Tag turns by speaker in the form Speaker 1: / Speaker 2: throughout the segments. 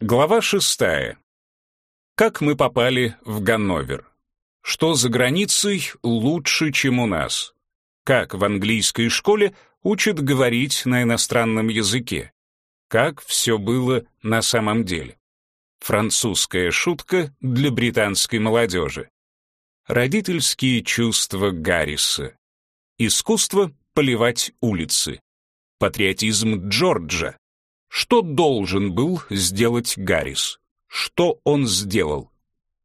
Speaker 1: Глава шестая. Как мы попали в Ганновер? Что за границей лучше, чем у нас? Как в английской школе учат говорить на иностранном языке? Как все было на самом деле? Французская шутка для британской молодежи. Родительские чувства Гарриса. Искусство поливать улицы. Патриотизм Джорджа. Что должен был сделать Гаррис? Что он сделал?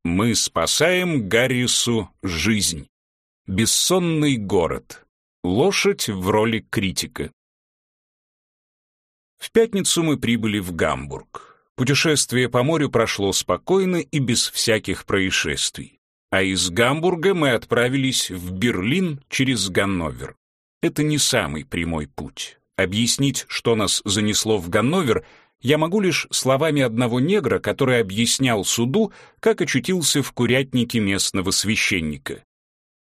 Speaker 1: Мы спасаем Гаррису жизнь. Бессонный город. Лошадь в роли критика. В пятницу мы прибыли в Гамбург. Путешествие по морю прошло спокойно и без всяких происшествий. А из Гамбурга мы отправились в Берлин через Ганновер. Это не самый прямой путь. Объяснить, что нас занесло в Ганновер, я могу лишь словами одного негра, который объяснял суду, как очутился в курятнике местного священника.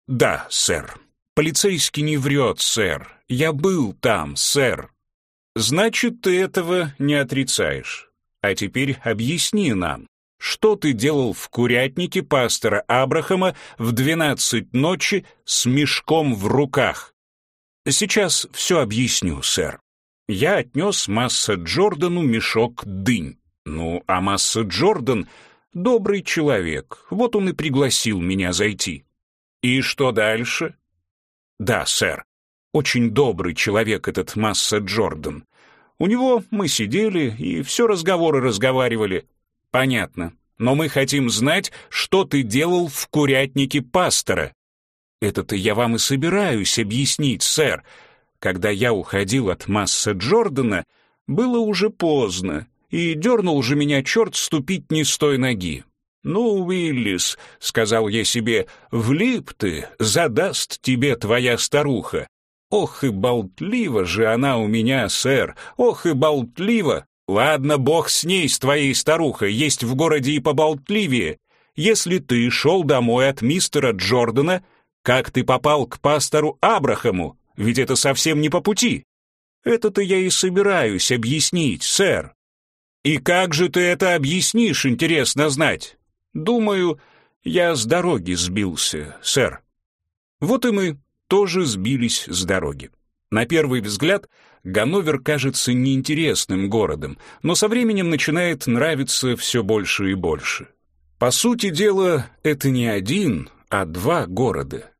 Speaker 1: «Да, сэр. Полицейский не врет, сэр. Я был там, сэр». «Значит, ты этого не отрицаешь. А теперь объясни нам, что ты делал в курятнике пастора Абрахама в двенадцать ночи с мешком в руках?» Сейчас все объясню, сэр. Я отнес Масса Джордану мешок дынь. Ну, а Масса Джордан — добрый человек, вот он и пригласил меня зайти. И что дальше? Да, сэр, очень добрый человек этот Масса Джордан. У него мы сидели и все разговоры разговаривали. Понятно, но мы хотим знать, что ты делал в курятнике пастора. Это-то я вам и собираюсь объяснить, сэр. Когда я уходил от масса Джордана, было уже поздно, и дернул же меня черт ступить не с той ноги. «Ну, Уиллис», — сказал я себе, — «влип ты, задаст тебе твоя старуха». Ох и болтлива же она у меня, сэр, ох и болтлива. Ладно, бог с ней, с твоей старухой, есть в городе и поболтливее. Если ты шел домой от мистера Джордана, как ты попал к пастору Абрахаму? Ведь это совсем не по пути. Это-то я и собираюсь объяснить, сэр. И как же ты это объяснишь, интересно знать? Думаю, я с дороги сбился, сэр. Вот и мы тоже сбились с дороги. На первый взгляд, Ганновер кажется неинтересным городом, но со временем начинает нравиться все больше и больше. По сути дела, это не один, а два города.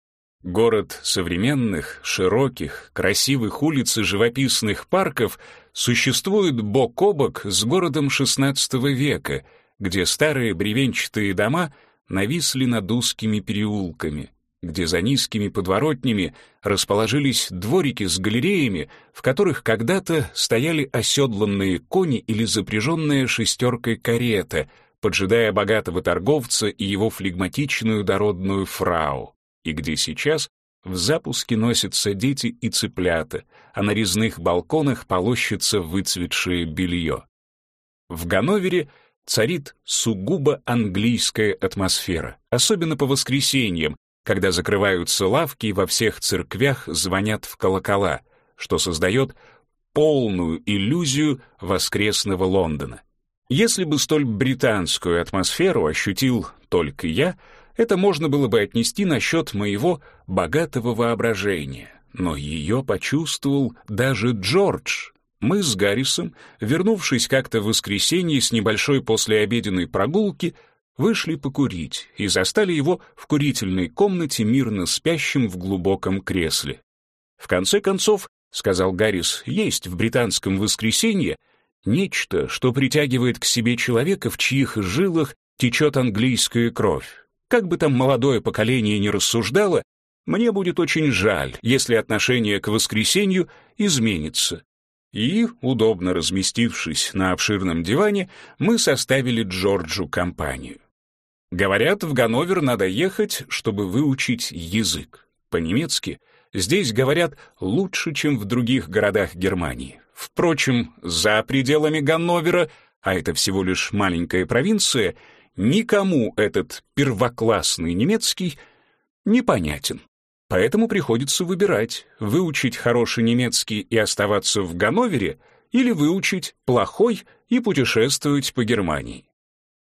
Speaker 1: Город современных, широких, красивых улиц и живописных парков существует бок о бок с городом XVI века, где старые бревенчатые дома нависли над узкими переулками, где за низкими подворотнями расположились дворики с галереями, в которых когда-то стояли оседланные кони или запряженная шестеркой карета, поджидая богатого торговца и его флегматичную дородную фрау и где сейчас в запуске носятся дети и цыплята, а на резных балконах полощется выцветшее белье. В Ганновере царит сугубо английская атмосфера, особенно по воскресеньям, когда закрываются лавки и во всех церквях звонят в колокола, что создает полную иллюзию воскресного Лондона. Если бы столь британскую атмосферу ощутил только я — это можно было бы отнести насчет моего богатого воображения, но ее почувствовал даже Джордж. Мы с Гаррисом, вернувшись как-то в воскресенье с небольшой послеобеденной прогулки, вышли покурить и застали его в курительной комнате мирно спящим в глубоком кресле. В конце концов, сказал Гаррис, есть в британском воскресенье нечто, что притягивает к себе человека, в чьих жилах течет английская кровь. Как бы там молодое поколение не рассуждало, мне будет очень жаль, если отношение к воскресенью изменится. И, удобно разместившись на обширном диване, мы составили Джорджу компанию. Говорят, в Ганновер надо ехать, чтобы выучить язык. По-немецки здесь говорят лучше, чем в других городах Германии. Впрочем, за пределами Ганновера, а это всего лишь маленькая провинция, никому этот первоклассный немецкий непонятен. Поэтому приходится выбирать, выучить хороший немецкий и оставаться в Ганновере или выучить плохой и путешествовать по Германии.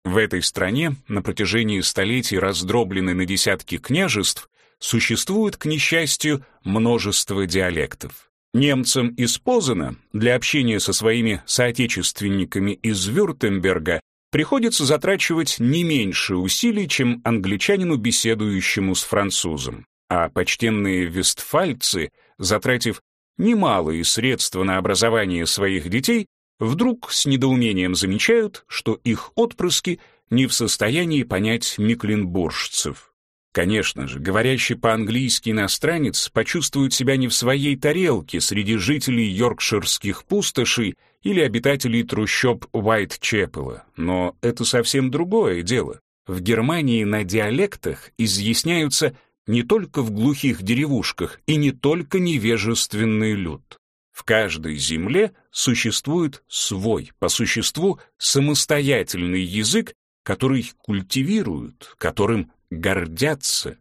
Speaker 1: В этой стране, на протяжении столетий раздробленной на десятки княжеств, существует, к несчастью, множество диалектов. Немцам из Позана для общения со своими соотечественниками из Вюртемберга приходится затрачивать не меньше усилий, чем англичанину, беседующему с французом. А почтенные вестфальцы, затратив немалые средства на образование своих детей, вдруг с недоумением замечают, что их отпрыски не в состоянии понять мекленбуржцев. Конечно же, говорящий по-английски иностранец почувствует себя не в своей тарелке среди жителей йоркширских пустошей или обитателей трущоб Уайт-Чепела, но это совсем другое дело. В Германии на диалектах изъясняются не только в глухих деревушках и не только невежественный люд. В каждой земле существует свой, по существу, самостоятельный язык, который культивируют, которым гордятся.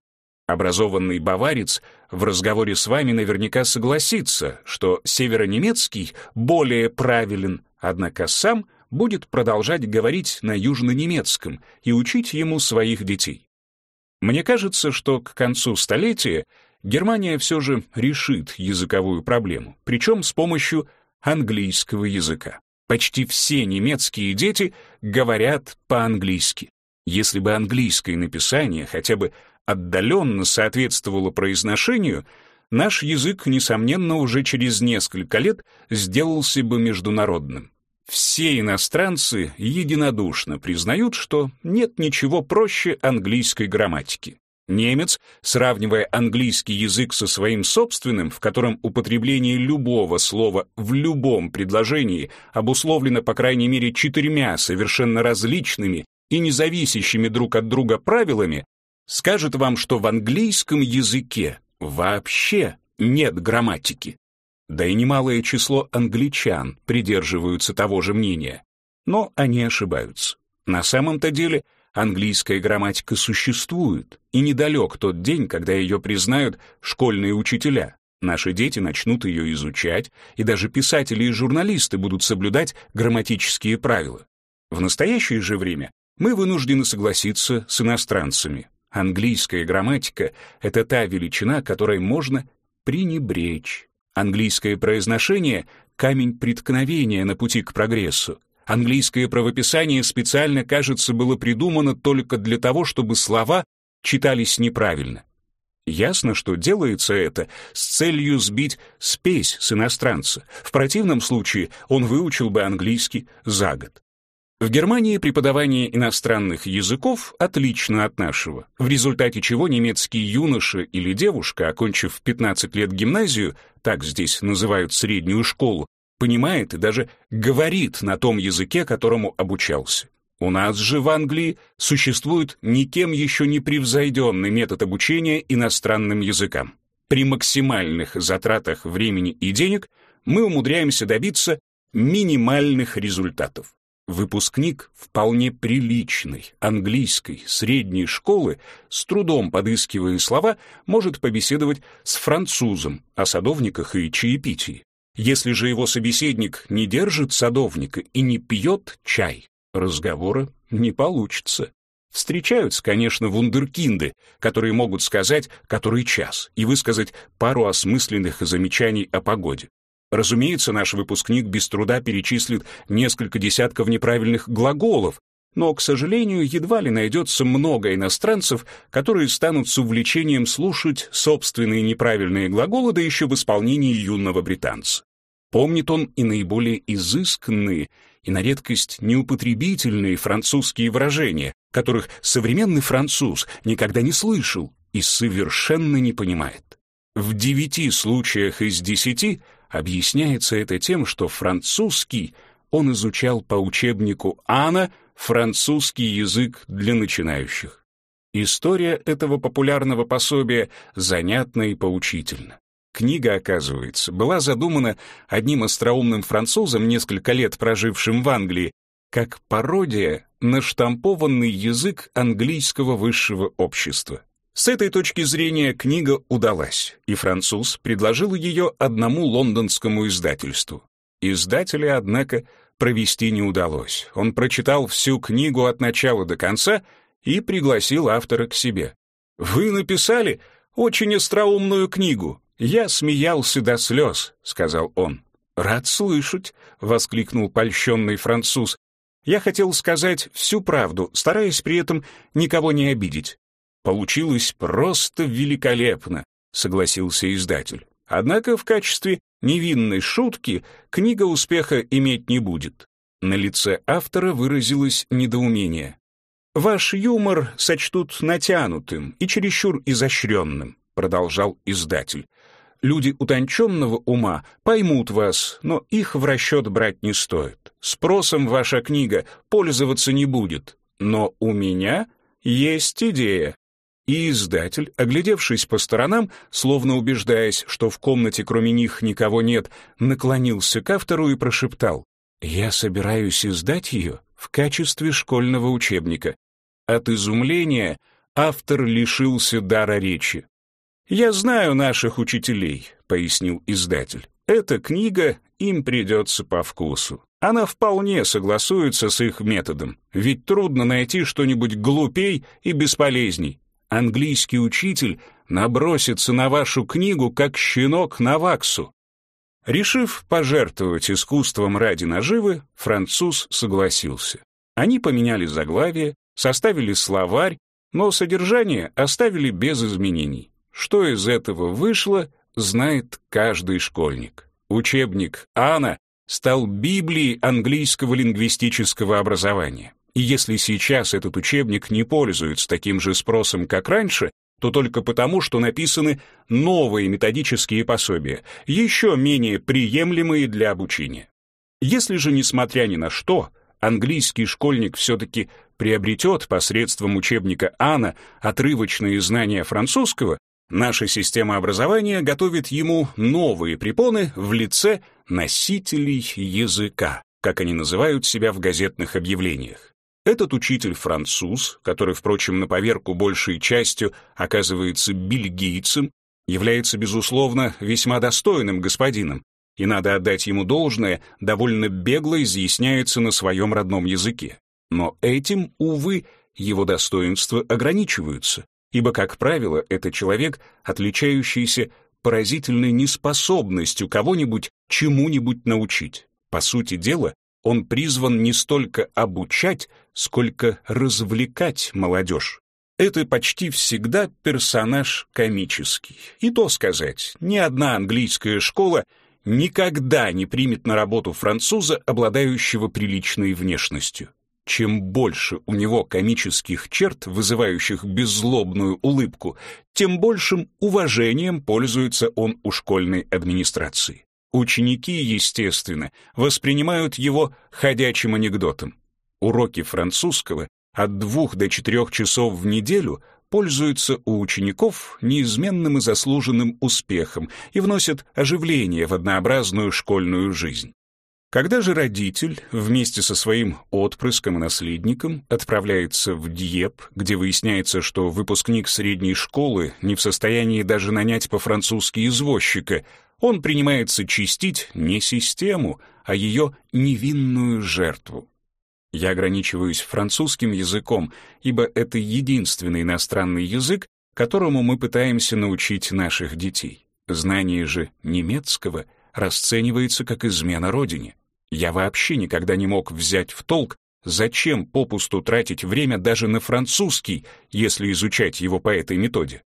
Speaker 1: Образованный баварец в разговоре с вами наверняка согласится, что северонемецкий более правилен, однако сам будет продолжать говорить на южнонемецком и учить ему своих детей. Мне кажется, что к концу столетия Германия все же решит языковую проблему, причем с помощью английского языка. Почти все немецкие дети говорят по-английски. Если бы английское написание хотя бы отдаленно соответствовало произношению, наш язык, несомненно, уже через несколько лет сделался бы международным. Все иностранцы единодушно признают, что нет ничего проще английской грамматики. Немец, сравнивая английский язык со своим собственным, в котором употребление любого слова в любом предложении обусловлено по крайней мере четырьмя совершенно различными и независящими друг от друга правилами, скажет вам, что в английском языке вообще нет грамматики. Да и немалое число англичан придерживаются того же мнения. Но они ошибаются. На самом-то деле английская грамматика существует, и недалек тот день, когда ее признают школьные учителя. Наши дети начнут ее изучать, и даже писатели и журналисты будут соблюдать грамматические правила. В настоящее же время мы вынуждены согласиться с иностранцами. Английская грамматика — это та величина, которой можно пренебречь. Английское произношение — камень преткновения на пути к прогрессу. Английское правописание специально, кажется, было придумано только для того, чтобы слова читались неправильно. Ясно, что делается это с целью сбить спесь с иностранца. В противном случае он выучил бы английский за год. В Германии преподавание иностранных языков отлично от нашего, в результате чего немецкий юноша или девушка, окончив в 15 лет гимназию, так здесь называют среднюю школу, понимает и даже говорит на том языке, которому обучался. У нас же в Англии существует никем еще не превзойденный метод обучения иностранным языкам. При максимальных затратах времени и денег мы умудряемся добиться минимальных результатов. Выпускник вполне приличной английской средней школы, с трудом подыскивая слова, может побеседовать с французом о садовниках и чаепитии. Если же его собеседник не держит садовника и не пьет чай, разговора не получится. Встречаются, конечно, вундеркинды, которые могут сказать, который час, и высказать пару осмысленных замечаний о погоде. Разумеется, наш выпускник без труда перечислит несколько десятков неправильных глаголов, но, к сожалению, едва ли найдется много иностранцев, которые станут с увлечением слушать собственные неправильные глаголы, да еще в исполнении юного британца. Помнит он и наиболее изысканные и на редкость неупотребительные французские выражения, которых современный француз никогда не слышал и совершенно не понимает. В девяти случаях из десяти — Объясняется это тем, что французский он изучал по учебнику Анна «Французский язык для начинающих». История этого популярного пособия занятна и поучительна. Книга, оказывается, была задумана одним остроумным французом, несколько лет прожившим в Англии, как пародия на штампованный язык английского высшего общества. С этой точки зрения книга удалась, и француз предложил ее одному лондонскому издательству. Издателя, однако, провести не удалось. Он прочитал всю книгу от начала до конца и пригласил автора к себе. «Вы написали очень остроумную книгу. Я смеялся до слез», — сказал он. «Рад слышать», — воскликнул польщенный француз. «Я хотел сказать всю правду, стараясь при этом никого не обидеть». «Получилось просто великолепно», — согласился издатель. «Однако в качестве невинной шутки книга успеха иметь не будет». На лице автора выразилось недоумение. «Ваш юмор сочтут натянутым и чересчур изощренным», — продолжал издатель. Люди утонченного ума поймут вас, но их в расчет брать не стоит. Спросом ваша книга пользоваться не будет. Но у меня есть идея. И издатель, оглядевшись по сторонам, словно убеждаясь, что в комнате кроме них никого нет, наклонился к автору и прошептал «Я собираюсь издать ее в качестве школьного учебника». От изумления автор лишился дара речи. «Я знаю наших учителей», — пояснил издатель. «Эта книга им придется по вкусу. Она вполне согласуется с их методом, ведь трудно найти что-нибудь глупей и бесполезней. Английский учитель набросится на вашу книгу, как щенок на ваксу». Решив пожертвовать искусством ради наживы, француз согласился. Они поменяли заглавие, составили словарь, но содержание оставили без изменений. Что из этого вышло, знает каждый школьник. Учебник Анна стал Библией английского лингвистического образования. И если сейчас этот учебник не пользуется таким же спросом, как раньше, то только потому, что написаны новые методические пособия, еще менее приемлемые для обучения. Если же, несмотря ни на что, английский школьник все-таки приобретет посредством учебника Анна отрывочные знания французского, Наша система образования готовит ему новые препоны в лице носителей языка, как они называют себя в газетных объявлениях. Этот учитель француз, который, впрочем, на поверку большей частью оказывается бельгийцем, является, безусловно, весьма достойным господином, и надо отдать ему должное, довольно бегло изъясняется на своем родном языке. Но этим, увы, его достоинства ограничиваются ибо, как правило, это человек, отличающийся поразительной неспособностью кого-нибудь чему-нибудь научить. По сути дела, он призван не столько обучать, сколько развлекать молодежь. Это почти всегда персонаж комический. И то сказать, ни одна английская школа никогда не примет на работу француза, обладающего приличной внешностью. Чем больше у него комических черт, вызывающих беззлобную улыбку, тем большим уважением пользуется он у школьной администрации. Ученики, естественно, воспринимают его ходячим анекдотом. Уроки французского от двух до четырех часов в неделю пользуются у учеников неизменным и заслуженным успехом и вносят оживление в однообразную школьную жизнь. Когда же родитель вместе со своим отпрыском и наследником отправляется в Дьеп, где выясняется, что выпускник средней школы не в состоянии даже нанять по-французски извозчика, он принимается чистить не систему, а ее невинную жертву. Я ограничиваюсь французским языком, ибо это единственный иностранный язык, которому мы пытаемся научить наших детей. Знание же немецкого — расценивается как измена родине. Я вообще никогда не мог взять в толк, зачем попусту тратить время даже на французский, если изучать его по этой методе.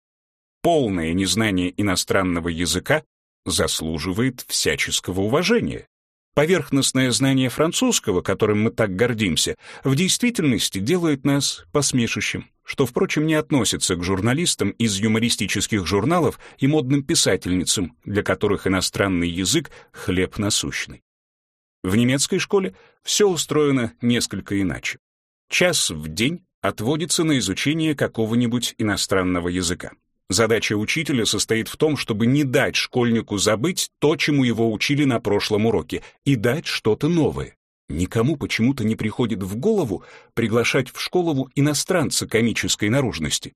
Speaker 1: Полное незнание иностранного языка заслуживает всяческого уважения. Поверхностное знание французского, которым мы так гордимся, в действительности делает нас посмешищем, что, впрочем, не относится к журналистам из юмористических журналов и модным писательницам, для которых иностранный язык — хлеб насущный. В немецкой школе все устроено несколько иначе. Час в день отводится на изучение какого-нибудь иностранного языка. Задача учителя состоит в том, чтобы не дать школьнику забыть то, чему его учили на прошлом уроке, и дать что-то новое. Никому почему-то не приходит в голову приглашать в школу иностранца комической наружности.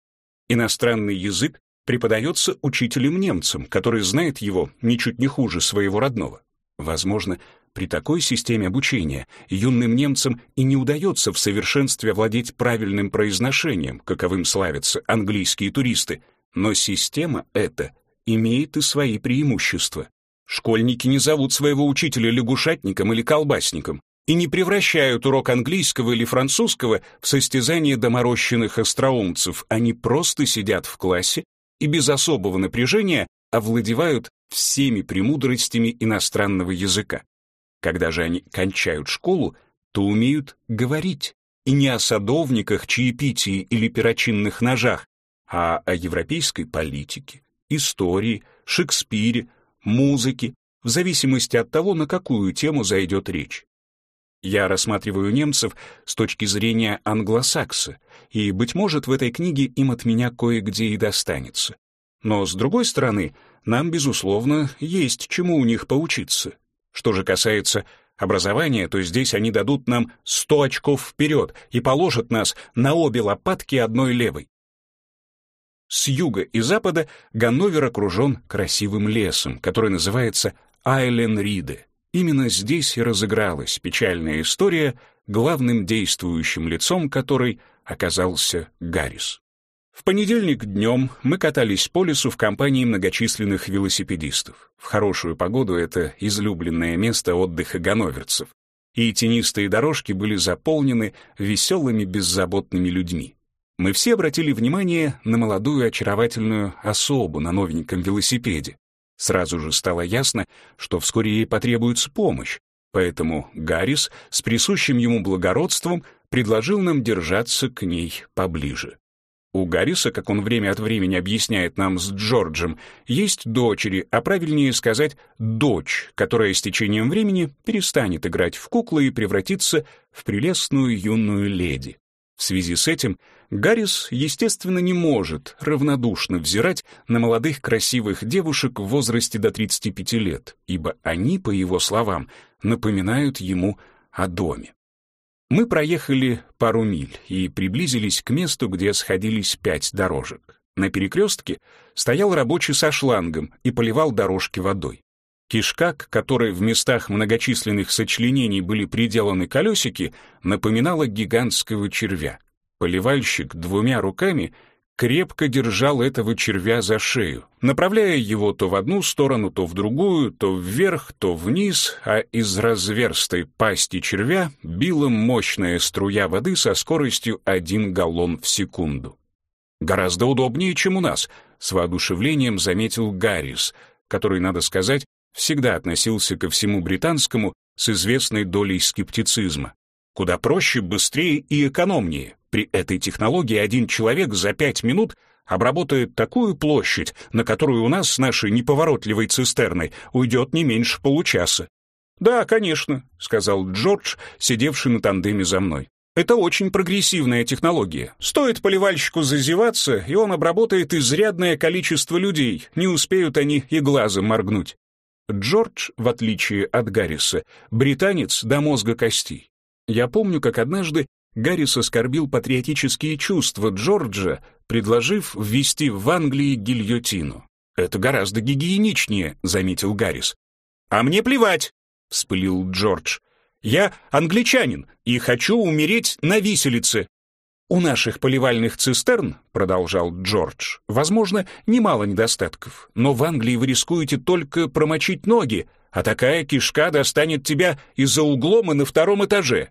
Speaker 1: Иностранный язык преподается учителем-немцем, который знает его ничуть не хуже своего родного. Возможно, при такой системе обучения юным немцам и не удается в совершенстве овладеть правильным произношением, каковым славятся английские туристы, но система эта имеет и свои преимущества. Школьники не зовут своего учителя лягушатником или колбасником и не превращают урок английского или французского в состязание доморощенных остроумцев. Они просто сидят в классе и без особого напряжения овладевают всеми премудростями иностранного языка. Когда же они кончают школу, то умеют говорить, и не о садовниках, чаепитии или перочинных ножах, а о европейской политике, истории, Шекспире, музыке, в зависимости от того, на какую тему зайдет речь. Я рассматриваю немцев с точки зрения англосакса, и, быть может, в этой книге им от меня кое-где и достанется. Но, с другой стороны, нам, безусловно, есть чему у них поучиться. Что же касается образования, то здесь они дадут нам 100 очков вперед и положат нас на обе лопатки одной левой. С юга и запада Ганновер окружен красивым лесом, который называется Айлен-Риде. Именно здесь и разыгралась печальная история, главным действующим лицом которой оказался Гаррис. В понедельник днем мы катались по лесу в компании многочисленных велосипедистов. В хорошую погоду это излюбленное место отдыха ганноверцев. И тенистые дорожки были заполнены веселыми беззаботными людьми. Мы все обратили внимание на молодую очаровательную особу на новеньком велосипеде. Сразу же стало ясно, что вскоре ей потребуется помощь, поэтому Гаррис с присущим ему благородством предложил нам держаться к ней поближе. У Гарриса, как он время от времени объясняет нам с Джорджем, есть дочери, а правильнее сказать дочь, которая с течением времени перестанет играть в куклы и превратится в прелестную юную леди. В связи с этим Гаррис, естественно, не может равнодушно взирать на молодых красивых девушек в возрасте до 35 лет, ибо они, по его словам, напоминают ему о доме. Мы проехали пару миль и приблизились к месту, где сходились пять дорожек. На перекрестке стоял рабочий со шлангом и поливал дорожки водой. Кишка, к которой в местах многочисленных сочленений были приделаны колесики, напоминала гигантского червя. Поливальщик двумя руками крепко держал этого червя за шею, направляя его то в одну сторону, то в другую, то вверх, то вниз, а из разверстой пасти червя била мощная струя воды со скоростью один галлон в секунду. «Гораздо удобнее, чем у нас», — с воодушевлением заметил Гаррис, который, надо сказать, всегда относился ко всему британскому с известной долей скептицизма. Куда проще, быстрее и экономнее. При этой технологии один человек за пять минут обработает такую площадь, на которую у нас с нашей неповоротливой цистерной уйдет не меньше получаса. «Да, конечно», — сказал Джордж, сидевший на тандеме за мной. «Это очень прогрессивная технология. Стоит поливальщику зазеваться, и он обработает изрядное количество людей, не успеют они и глазом моргнуть». Джордж, в отличие от Гарриса, британец до мозга костей. Я помню, как однажды Гаррис оскорбил патриотические чувства Джорджа, предложив ввести в Англии гильотину. «Это гораздо гигиеничнее», — заметил Гаррис. «А мне плевать», — вспылил Джордж. «Я англичанин и хочу умереть на виселице». «У наших поливальных цистерн, — продолжал Джордж, — возможно, немало недостатков, но в Англии вы рискуете только промочить ноги, а такая кишка достанет тебя и за углом и на втором этаже.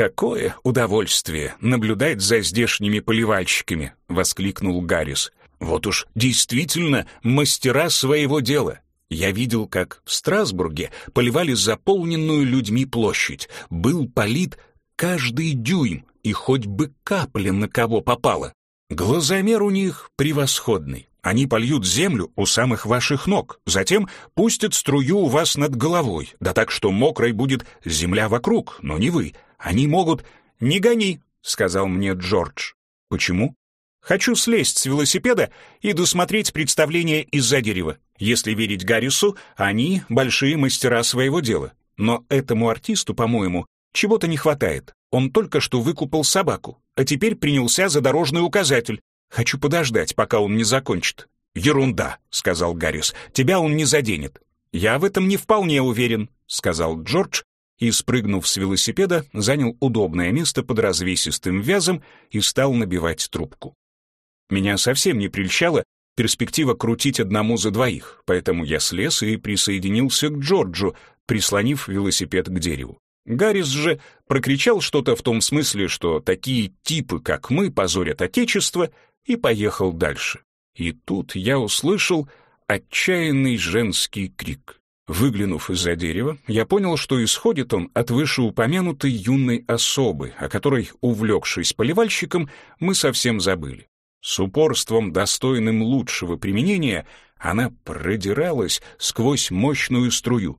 Speaker 1: «Какое удовольствие наблюдать за здешними поливальщиками!» — воскликнул Гаррис. «Вот уж действительно мастера своего дела. Я видел, как в Страсбурге поливали заполненную людьми площадь. Был полит каждый дюйм, и хоть бы капля на кого попала. Глазомер у них превосходный. Они польют землю у самых ваших ног, затем пустят струю у вас над головой, да так, что мокрой будет земля вокруг, но не вы, они могут... «Не гони», — сказал мне Джордж. «Почему?» «Хочу слезть с велосипеда и досмотреть представление из-за дерева. Если верить Гаррису, они большие мастера своего дела. Но этому артисту, по-моему, Чего-то не хватает. Он только что выкупал собаку, а теперь принялся за дорожный указатель. Хочу подождать, пока он не закончит. «Ерунда», — сказал Гаррис, — «тебя он не заденет». «Я в этом не вполне уверен», — сказал Джордж, и, спрыгнув с велосипеда, занял удобное место под развесистым вязом и стал набивать трубку. Меня совсем не прельщала перспектива крутить одному за двоих, поэтому я слез и присоединился к Джорджу, прислонив велосипед к дереву. Гаррис же прокричал что-то в том смысле, что такие типы, как мы, позорят Отечество, и поехал дальше. И тут я услышал отчаянный женский крик. Выглянув из-за дерева, я понял, что исходит он от вышеупомянутой юной особы, о которой, увлекшись поливальщиком, мы совсем забыли. С упорством, достойным лучшего применения, она продиралась сквозь мощную струю.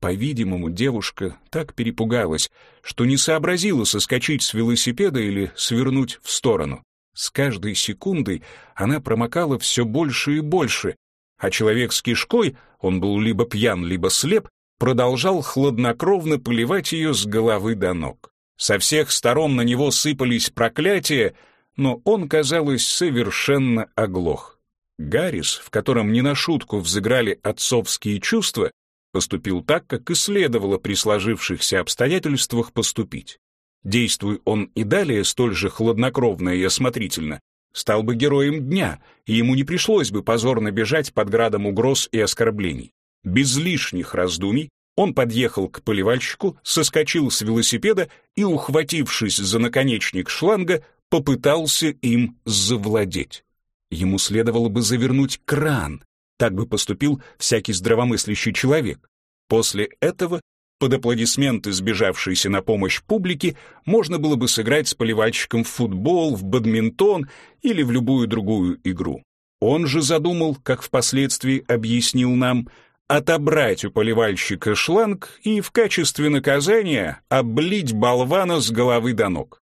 Speaker 1: По-видимому, девушка так перепугалась, что не сообразила соскочить с велосипеда или свернуть в сторону. С каждой секундой она промокала все больше и больше, а человек с кишкой, он был либо пьян, либо слеп, продолжал хладнокровно поливать ее с головы до ног. Со всех сторон на него сыпались проклятия, но он, казалось, совершенно оглох. Гаррис, в котором не на шутку взыграли отцовские чувства, поступил так, как и следовало при сложившихся обстоятельствах поступить. Действуй он и далее столь же хладнокровно и осмотрительно, стал бы героем дня, и ему не пришлось бы позорно бежать под градом угроз и оскорблений. Без лишних раздумий он подъехал к поливальщику, соскочил с велосипеда и, ухватившись за наконечник шланга, попытался им завладеть. Ему следовало бы завернуть кран, так бы поступил всякий здравомыслящий человек. После этого под аплодисменты сбежавшейся на помощь публики можно было бы сыграть с поливальщиком в футбол, в бадминтон или в любую другую игру. Он же задумал, как впоследствии объяснил нам, отобрать у поливальщика шланг и в качестве наказания облить болвана с головы до ног.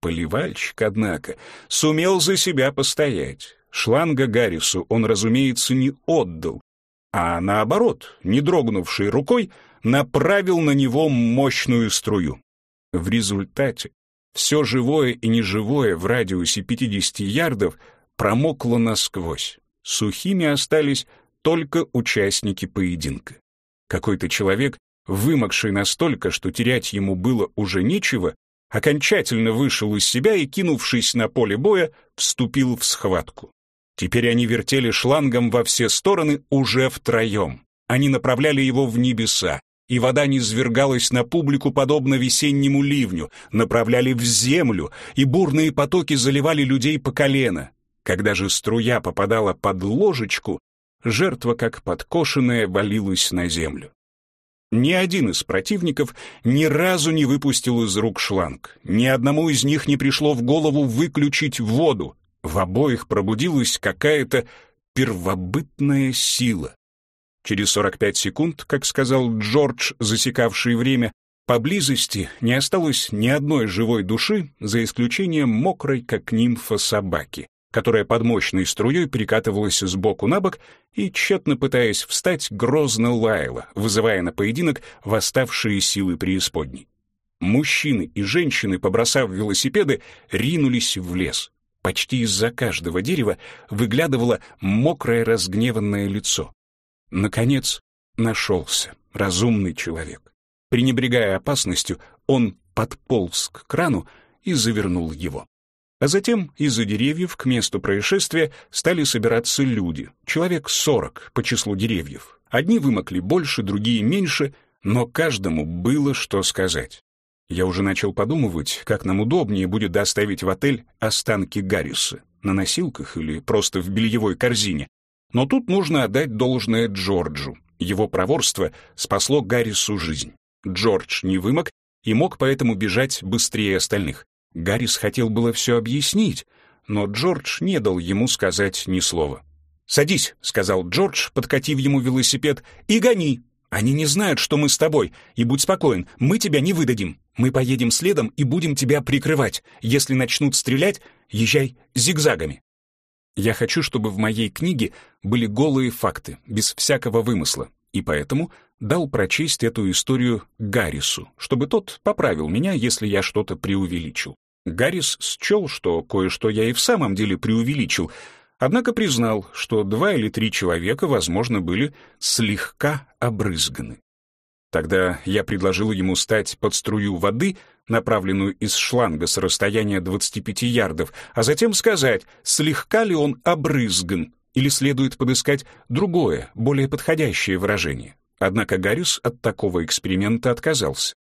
Speaker 1: Поливальщик, однако, сумел за себя постоять. Шланга Гаррису он, разумеется, не отдал, а наоборот, не дрогнувшей рукой, направил на него мощную струю. В результате все живое и неживое в радиусе 50 ярдов промокло насквозь. Сухими остались только участники поединка. Какой-то человек, вымокший настолько, что терять ему было уже нечего, окончательно вышел из себя и, кинувшись на поле боя, вступил в схватку. Теперь они вертели шлангом во все стороны уже втроем. Они направляли его в небеса, и вода низвергалась на публику подобно весеннему ливню, направляли в землю, и бурные потоки заливали людей по колено. Когда же струя попадала под ложечку, жертва, как подкошенная, валилась на землю. Ни один из противников ни разу не выпустил из рук шланг. Ни одному из них не пришло в голову выключить воду. В обоих пробудилась какая-то первобытная сила. Через 45 секунд, как сказал Джордж, засекавший время, поблизости не осталось ни одной живой души, за исключением мокрой, как нимфа, собаки, которая под мощной струей перекатывалась сбоку на бок и, тщетно пытаясь встать, грозно лаяла, вызывая на поединок восставшие силы преисподней. Мужчины и женщины, побросав велосипеды, ринулись в лес. Почти из-за каждого дерева выглядывало мокрое разгневанное лицо. Наконец, нашелся разумный человек. Пренебрегая опасностью, он подполз к крану и завернул его. А затем из-за деревьев к месту происшествия стали собираться люди, человек сорок по числу деревьев. Одни вымокли больше, другие меньше, но каждому было что сказать. Я уже начал подумывать, как нам удобнее будет доставить в отель останки Гарриса, на носилках или просто в бельевой корзине, но тут нужно отдать должное Джорджу. Его проворство спасло Гаррису жизнь. Джордж не вымок и мог поэтому бежать быстрее остальных. Гаррис хотел было все объяснить, но Джордж не дал ему сказать ни слова. «Садись», — сказал Джордж, подкатив ему велосипед, — «и гони. Они не знают, что мы с тобой, и будь спокоен, мы тебя не выдадим. Мы поедем следом и будем тебя прикрывать. Если начнут стрелять, езжай зигзагами». Я хочу, чтобы в моей книге были голые факты, без всякого вымысла. и поэтому дал прочесть эту историю Гаррису, чтобы тот поправил меня, если я что-то преувеличил. Гаррис счел, что кое-что я и в самом деле преувеличил, однако признал, что два или три человека, возможно, были слегка обрызганы. Тогда я предложил ему стать под струю воды, направленную из шланга с расстояния 25 ярдов, а затем сказать, слегка ли он обрызган, или следует подыскать другое, более подходящее выражение. Однако Гаррис от такого эксперимента отказался.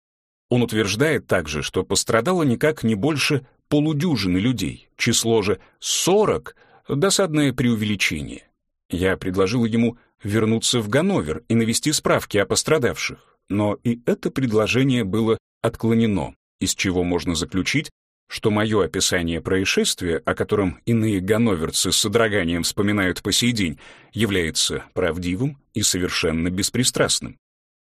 Speaker 1: Он утверждает также, что пострадало никак не больше полудюжины людей, число же 40 — досадное преувеличение. Я предложил ему вернуться в Ганновер и навести справки о пострадавших, но и это предложение было отклонено, из чего можно заключить, что мое описание происшествия, о котором иные ганноверцы с содроганием вспоминают по сей день, является правдивым и совершенно беспристрастным.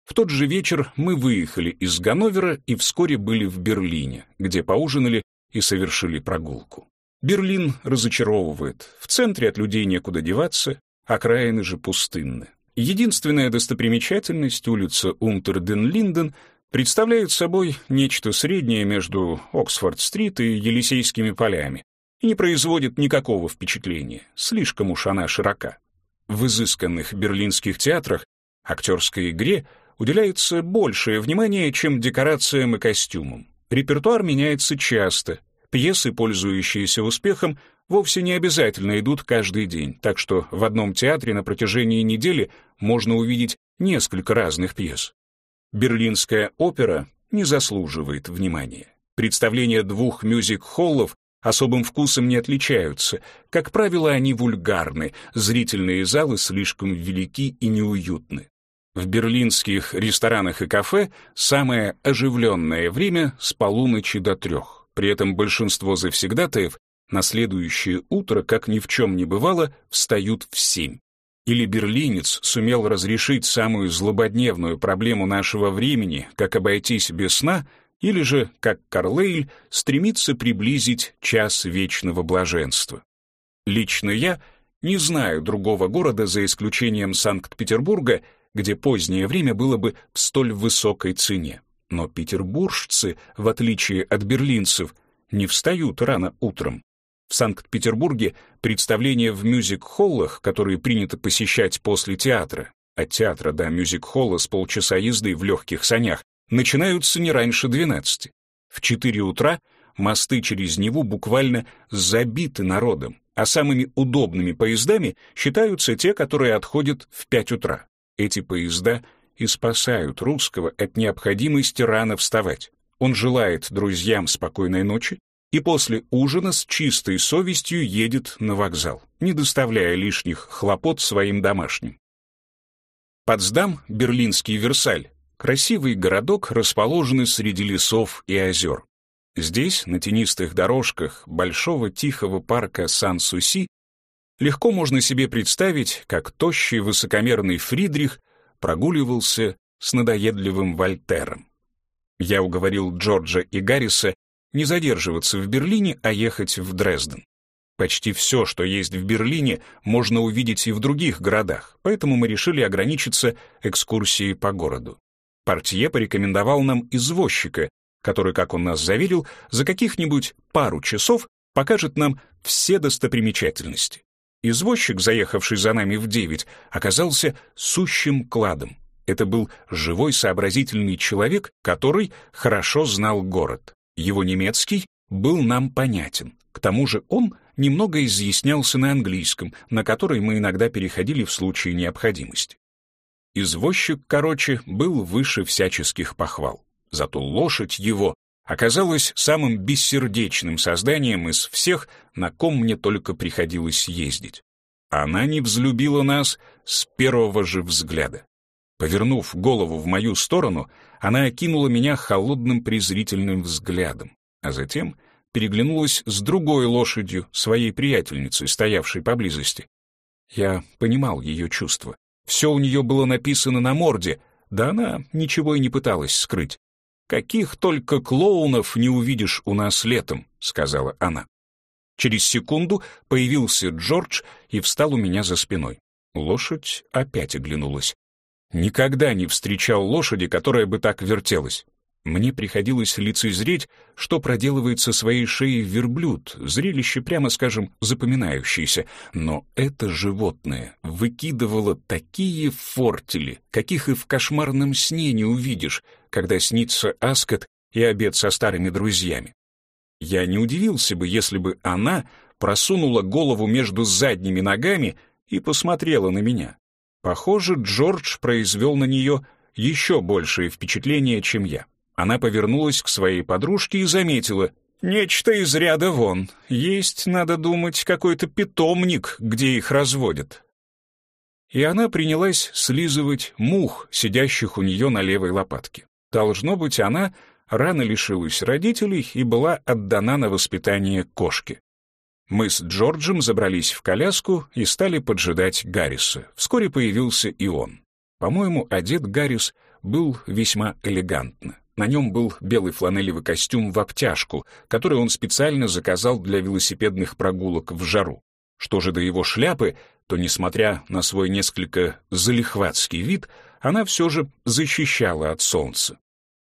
Speaker 1: В тот же вечер мы выехали из Ганновера и вскоре были в Берлине, где поужинали и совершили прогулку. Берлин разочаровывает. В центре от людей некуда деваться, окраины же пустынны. Единственная достопримечательность — улица Унтерден-Линден — представляют собой нечто среднее между Оксфорд-стрит и Елисейскими полями и не производит никакого впечатления, слишком уж она широка. В изысканных берлинских театрах актерской игре уделяется большее внимание, чем декорациям и костюмам. Репертуар меняется часто, пьесы, пользующиеся успехом, вовсе не обязательно идут каждый день, так что в одном театре на протяжении недели можно увидеть несколько разных пьес. Берлинская опера не заслуживает внимания. Представления двух мюзик-холлов особым вкусом не отличаются. Как правило, они вульгарны, зрительные залы слишком велики и неуютны. В берлинских ресторанах и кафе самое оживленное время с полуночи до трех. При этом большинство завсегдатаев на следующее утро, как ни в чем не бывало, встают в семь. Или берлинец сумел разрешить самую злободневную проблему нашего времени, как обойтись без сна, или же, как Карлейль, стремится приблизить час вечного блаженства. Лично я не знаю другого города, за исключением Санкт-Петербурга, где позднее время было бы в столь высокой цене. Но петербуржцы, в отличие от берлинцев, не встают рано утром. В Санкт-Петербурге представления в мюзик-холлах, которые принято посещать после театра, от театра до мюзик-холла с полчаса езды в легких санях, начинаются не раньше 12. В 4 утра мосты через Неву буквально забиты народом, а самыми удобными поездами считаются те, которые отходят в 5 утра. Эти поезда и спасают русского от необходимости рано вставать. Он желает друзьям спокойной ночи, и после ужина с чистой совестью едет на вокзал, не доставляя лишних хлопот своим домашним. Потсдам, берлинский Версаль, красивый городок, расположенный среди лесов и озер. Здесь, на тенистых дорожках большого тихого парка Сан-Суси, легко можно себе представить, как тощий высокомерный Фридрих прогуливался с надоедливым Вольтером. Я уговорил Джорджа и Гарриса не задерживаться в Берлине, а ехать в Дрезден. Почти все, что есть в Берлине, можно увидеть и в других городах, поэтому мы решили ограничиться экскурсией по городу. Портье порекомендовал нам извозчика, который, как он нас заверил, за каких-нибудь пару часов покажет нам все достопримечательности. Извозчик, заехавший за нами в девять, оказался сущим кладом. Это был живой сообразительный человек, который хорошо знал город. Его немецкий был нам понятен. К тому же он немного изъяснялся на английском, на который мы иногда переходили в случае необходимости. Извозчик, короче, был выше всяческих похвал. Зато лошадь его оказалась самым бессердечным созданием из всех, на ком мне только приходилось ездить. Она не взлюбила нас с первого же взгляда. Повернув голову в мою сторону, она окинула меня холодным презрительным взглядом, а затем переглянулась с другой лошадью, своей приятельницей, стоявшей поблизости. Я понимал ее чувства. Все у нее было написано на морде, да она ничего и не пыталась скрыть. «Каких только клоунов не увидишь у нас летом», — сказала она. Через секунду появился Джордж и встал у меня за спиной. Лошадь опять оглянулась. Никогда не встречал лошади, которая бы так вертелась. Мне приходилось лицезреть, что проделывает со своей шеей верблюд, зрелище, прямо скажем, запоминающееся. Но это животное выкидывало такие фортели, каких и в кошмарном сне не увидишь, когда снится аскот и обед со старыми друзьями. Я не удивился бы, если бы она просунула голову между задними ногами и посмотрела на меня. Похоже, Джордж произвел на нее еще большее впечатление, чем я. Она повернулась к своей подружке и заметила. «Нечто из ряда вон. Есть, надо думать, какой-то питомник, где их разводят». И она принялась слизывать мух, сидящих у нее на левой лопатке. Должно быть, она рано лишилась родителей и была отдана на воспитание кошки. Мы с Джорджем забрались в коляску и стали поджидать Гарриса. Вскоре появился и он. По-моему, одет Гаррис был весьма элегантно. На нем был белый фланелевый костюм в обтяжку, который он специально заказал для велосипедных прогулок в жару. Что же до его шляпы, то, несмотря на свой несколько залихватский вид, она все же защищала от солнца.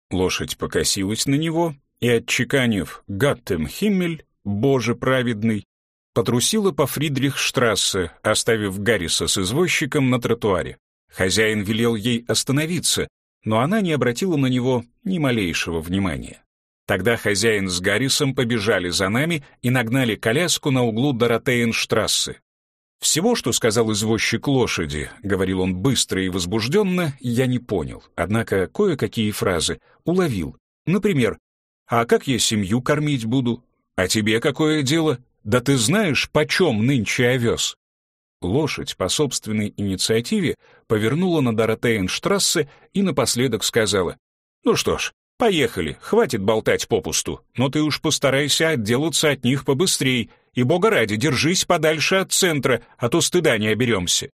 Speaker 1: Лошадь покосилась на него и, отчеканив «Гаттем Химмель», «Боже праведный», потрусила по Фридрихштрассе, оставив Гарриса с извозчиком на тротуаре. Хозяин велел ей остановиться, но она не обратила на него ни малейшего внимания. Тогда хозяин с Гаррисом побежали за нами и нагнали коляску на углу Доротеенштрассе. Всего, что сказал извозчик лошади, говорил он быстро и возбужденно, я не понял, однако кое-какие фразы уловил. Например, «А как я семью кормить буду? А тебе какое дело? Да ты знаешь, почем нынче овес?» Лошадь по собственной инициативе повернула на Доротеенштрассе и напоследок сказала, «Ну что ж, поехали, хватит болтать попусту, но ты уж постарайся отделаться от них побыстрей, и, бога ради, держись подальше от центра, а то стыда не оберемся».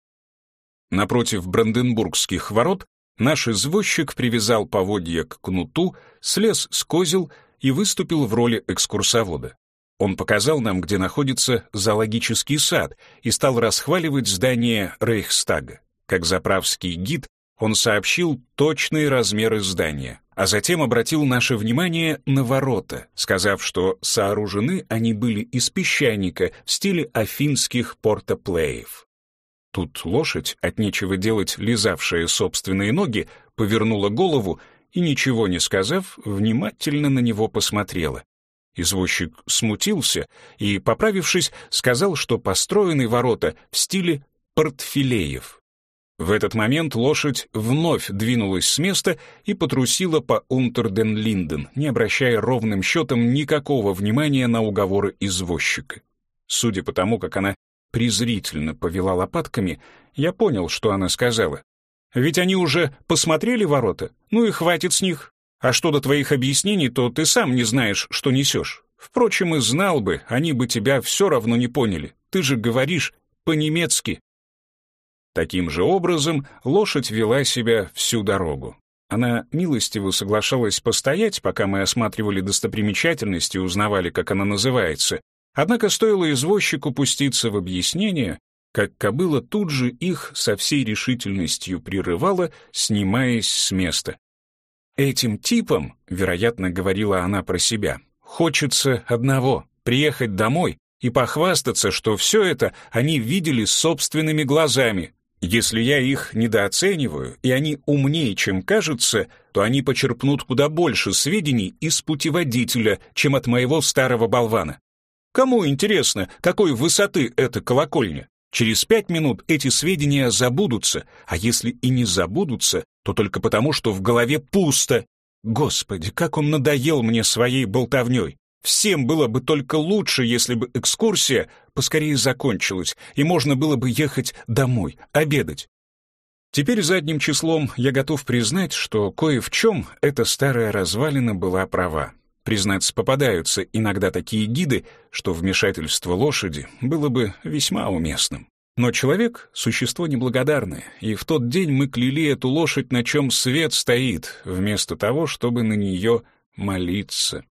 Speaker 1: Напротив Бранденбургских ворот наш извозчик привязал поводья к кнуту, слез с козел и выступил в роли экскурсовода. Он показал нам, где находится зоологический сад, и стал расхваливать здание Рейхстага. Как заправский гид, он сообщил точные размеры здания, а затем обратил наше внимание на ворота, сказав, что сооружены они были из песчаника в стиле афинских портоплеев. Тут лошадь, от нечего делать лизавшая собственные ноги, повернула голову и, ничего не сказав, внимательно на него посмотрела. Извозчик смутился и, поправившись, сказал, что построены ворота в стиле портфилеев. В этот момент лошадь вновь двинулась с места и потрусила по Унтерден-Линден, не обращая ровным счетом никакого внимания на уговоры извозчика. Судя по тому, как она презрительно повела лопатками, я понял, что она сказала. «Ведь они уже посмотрели ворота, ну и хватит с них, а что до твоих объяснений, то ты сам не знаешь, что несешь. Впрочем, и знал бы, они бы тебя все равно не поняли. Ты же говоришь по-немецки». Таким же образом лошадь вела себя всю дорогу. Она милостиво соглашалась постоять, пока мы осматривали достопримечательности и узнавали, как она называется. Однако стоило извозчику пуститься в объяснение, как кобыла тут же их со всей решительностью прерывала, снимаясь с места. Этим типам, вероятно, говорила она про себя, хочется одного — приехать домой и похвастаться, что все это они видели собственными глазами. Если я их недооцениваю, и они умнее, чем кажется, то они почерпнут куда больше сведений из путеводителя, чем от моего старого болвана. Кому интересно, какой высоты эта колокольня? Через пять минут эти сведения забудутся, а если и не забудутся, то только потому, что в голове пусто. Господи, как он надоел мне своей болтовней. Всем было бы только лучше, если бы экскурсия поскорее закончилась, и можно было бы ехать домой, обедать. Теперь задним числом я готов признать, что кое в чем эта старая развалина была права. Признаться, попадаются иногда такие гиды, что вмешательство лошади было бы весьма уместным. Но человек — существо неблагодарное, и в тот день мы кляли эту лошадь, на чем свет стоит, вместо того, чтобы на нее молиться.